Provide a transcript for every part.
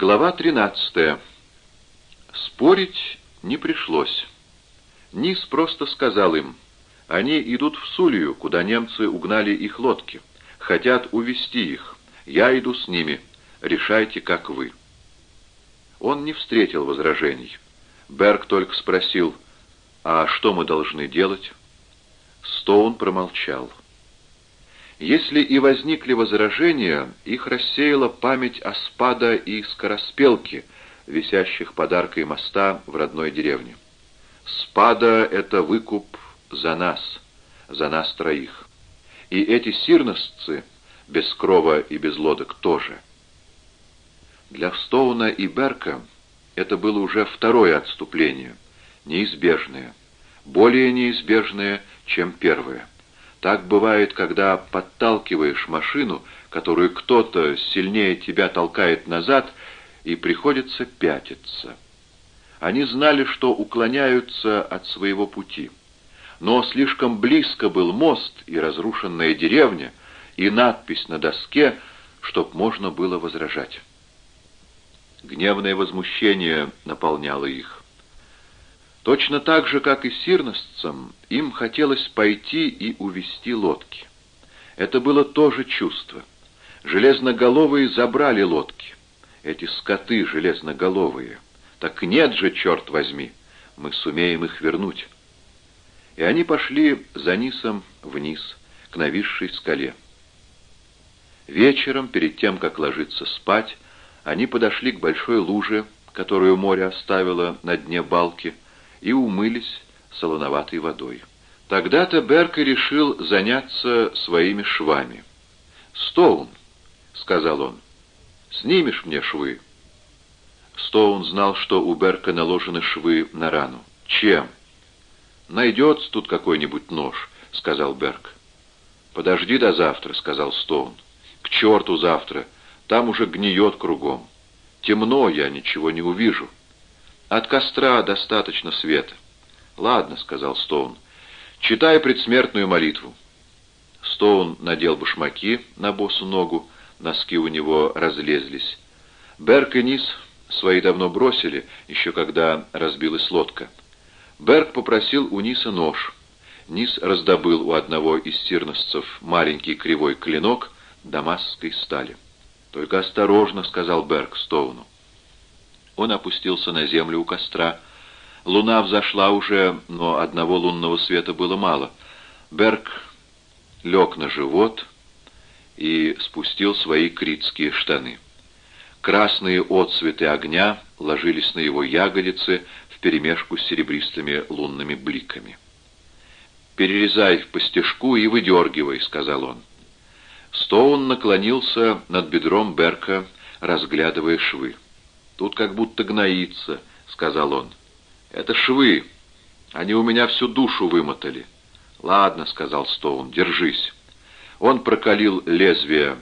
Глава 13. Спорить не пришлось. Низ просто сказал им, они идут в Сулью, куда немцы угнали их лодки. Хотят увести их. Я иду с ними. Решайте, как вы. Он не встретил возражений. Берг только спросил, а что мы должны делать? Стоун промолчал. Если и возникли возражения, их рассеяла память о спада и скороспелке, висящих подаркой моста в родной деревне. Спада — это выкуп за нас, за нас троих. И эти сирносцы, без крова и без лодок, тоже. Для Стоуна и Берка это было уже второе отступление, неизбежное, более неизбежное, чем первое. Так бывает, когда подталкиваешь машину, которую кто-то сильнее тебя толкает назад, и приходится пятиться. Они знали, что уклоняются от своего пути. Но слишком близко был мост и разрушенная деревня, и надпись на доске, чтоб можно было возражать. Гневное возмущение наполняло их. Точно так же, как и сирностцам, им хотелось пойти и увести лодки. Это было тоже чувство. Железноголовые забрали лодки. Эти скоты железноголовые. Так нет же, черт возьми, мы сумеем их вернуть. И они пошли за Нисом вниз, к нависшей скале. Вечером, перед тем, как ложиться спать, они подошли к большой луже, которую море оставило на дне балки, и умылись солоноватой водой. Тогда-то Берка решил заняться своими швами. «Стоун», — сказал он, — «снимешь мне швы». Стоун знал, что у Берка наложены швы на рану. «Чем?» «Найдется тут какой-нибудь нож», — сказал Берк. «Подожди до завтра», — сказал Стоун. «К черту завтра, там уже гниет кругом. Темно, я ничего не увижу». От костра достаточно света. Ладно, сказал Стоун. Читай предсмертную молитву. Стоун надел башмаки на босу ногу, носки у него разлезлись. Берг и Низ свои давно бросили, еще когда разбилась лодка. Берг попросил у Ниса нож. Низ раздобыл у одного из сирносцев маленький кривой клинок дамасской стали. «Только осторожно», — сказал Берг Стоуну. Он опустился на землю у костра. Луна взошла уже, но одного лунного света было мало. Берг лег на живот и спустил свои критские штаны. Красные отцветы огня ложились на его ягодицы вперемешку с серебристыми лунными бликами. «Перерезай по стежку и выдергивай», — сказал он. Стоун наклонился над бедром Берка, разглядывая швы. «Тут как будто гноится», — сказал он. «Это швы. Они у меня всю душу вымотали». «Ладно», — сказал Стоун, — «держись». Он прокалил лезвие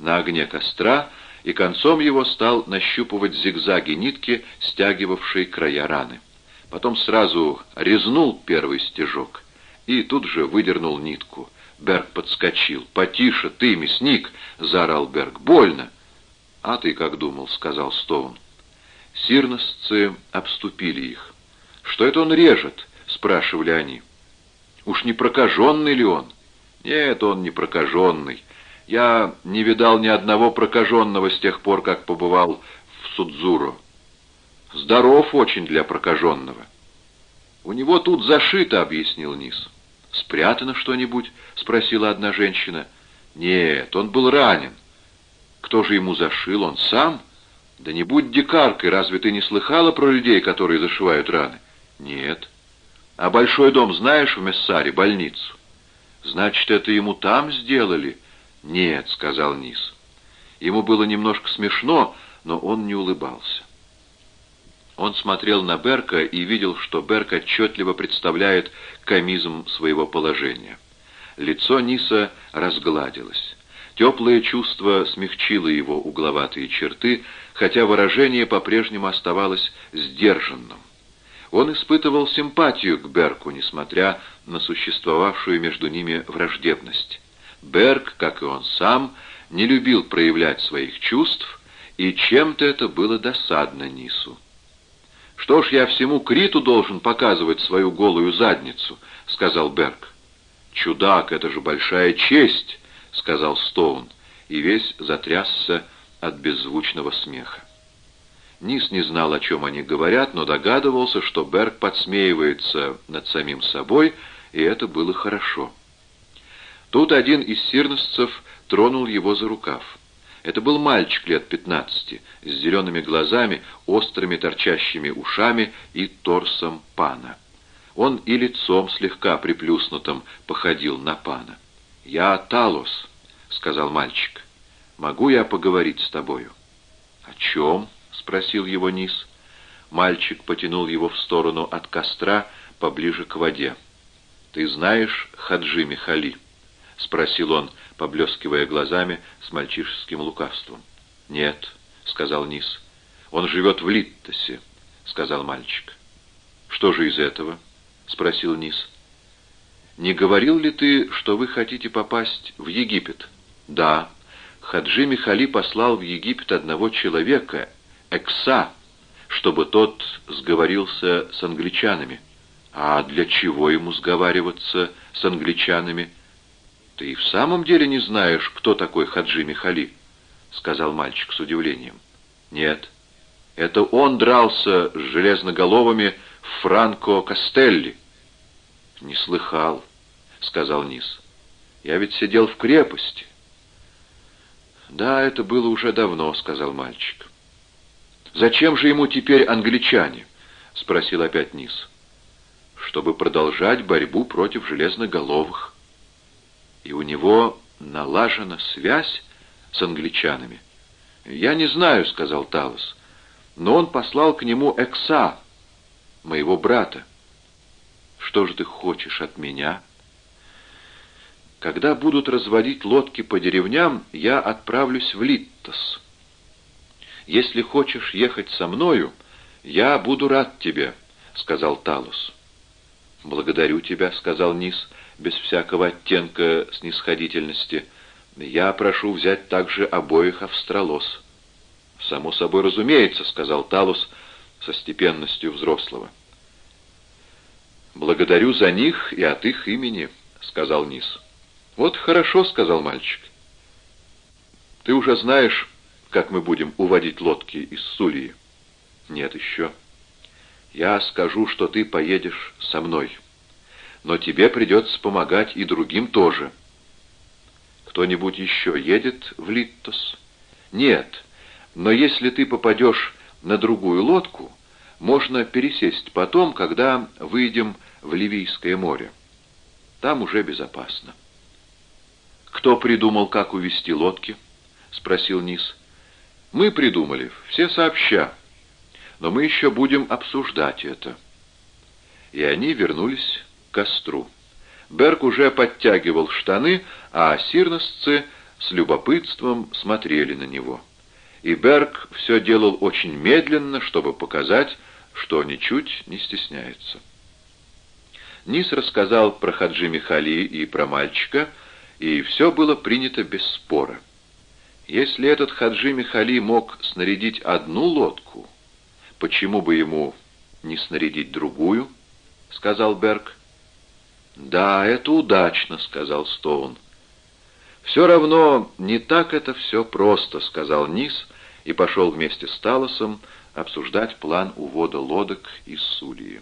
на огне костра и концом его стал нащупывать зигзаги нитки, стягивавшие края раны. Потом сразу резнул первый стежок и тут же выдернул нитку. Берг подскочил. «Потише, ты, мясник!» — заорал Берг. «Больно!» «А ты как думал?» — сказал Стоун. Сирносцы обступили их. «Что это он режет?» — спрашивали они. «Уж не прокаженный ли он?» «Нет, он не прокаженный. Я не видал ни одного прокаженного с тех пор, как побывал в Судзуру. Здоров очень для прокаженного». «У него тут зашито», — объяснил Низ. «Спрятано что-нибудь?» — спросила одна женщина. «Нет, он был ранен». «Кто же ему зашил? Он сам?» «Да не будь дикаркой, разве ты не слыхала про людей, которые зашивают раны?» «Нет». «А большой дом знаешь в Мессаре, больницу?» «Значит, это ему там сделали?» «Нет», — сказал Низ. Ему было немножко смешно, но он не улыбался. Он смотрел на Берка и видел, что Берк отчетливо представляет комизм своего положения. Лицо Ниса разгладилось. Теплое чувство смягчило его угловатые черты, хотя выражение по-прежнему оставалось сдержанным. Он испытывал симпатию к Берку, несмотря на существовавшую между ними враждебность. Берг, как и он сам, не любил проявлять своих чувств и чем-то это было досадно Нису. «Что ж я всему Криту должен показывать свою голую задницу?» — сказал Берг. «Чудак, это же большая честь!» — сказал Стоун, и весь затрясся от беззвучного смеха. Низ не знал, о чем они говорят, но догадывался, что Берг подсмеивается над самим собой, и это было хорошо. Тут один из сирносцев тронул его за рукав. Это был мальчик лет пятнадцати, с зелеными глазами, острыми торчащими ушами и торсом пана. Он и лицом слегка приплюснутым походил на пана. «Я Талос», — сказал мальчик. «Могу я поговорить с тобою?» «О чем?» — спросил его Низ. Мальчик потянул его в сторону от костра, поближе к воде. «Ты знаешь Хаджи Михали?» — спросил он, поблескивая глазами с мальчишеским лукавством. «Нет», — сказал Низ. «Он живет в Литтосе», — сказал мальчик. «Что же из этого?» — спросил Низ. «Не говорил ли ты, что вы хотите попасть в Египет?» «Да. Хаджи Михали послал в Египет одного человека, Экса, чтобы тот сговорился с англичанами». «А для чего ему сговариваться с англичанами?» «Ты и в самом деле не знаешь, кто такой Хаджи Михали?» — сказал мальчик с удивлением. «Нет. Это он дрался с железноголовыми Франко Кастелли». «Не слыхал», — сказал Низ. «Я ведь сидел в крепости». «Да, это было уже давно», — сказал мальчик. «Зачем же ему теперь англичане?» — спросил опять Низ. «Чтобы продолжать борьбу против железноголовых» и у него налажена связь с англичанами. «Я не знаю», — сказал Талос, — «но он послал к нему Экса, моего брата. Что же ты хочешь от меня?» «Когда будут разводить лодки по деревням, я отправлюсь в Литтос. Если хочешь ехать со мною, я буду рад тебе», — сказал Талос. «Благодарю тебя», — сказал Низ, — без всякого оттенка снисходительности. «Я прошу взять также обоих австралос». «Само собой разумеется», — сказал Талус со степенностью взрослого. «Благодарю за них и от их имени», — сказал Низ. «Вот хорошо», — сказал мальчик. «Ты уже знаешь, как мы будем уводить лодки из Сулии?» «Нет еще». «Я скажу, что ты поедешь со мной» но тебе придется помогать и другим тоже. Кто-нибудь еще едет в Литтос? Нет, но если ты попадешь на другую лодку, можно пересесть потом, когда выйдем в Ливийское море. Там уже безопасно. «Кто придумал, как увести лодки?» — спросил Низ. «Мы придумали, все сообща. Но мы еще будем обсуждать это». И они вернулись костру. Берг уже подтягивал штаны, а сирносцы с любопытством смотрели на него. И Берг все делал очень медленно, чтобы показать, что ничуть не стесняется. Низ рассказал про Хаджи Михали и про мальчика, и все было принято без спора. Если этот Хаджи Михали мог снарядить одну лодку, почему бы ему не снарядить другую, — сказал Берг. «Да, это удачно», — сказал Стоун. «Все равно не так это все просто», — сказал Низ и пошел вместе с Талосом обсуждать план увода лодок из Сулии.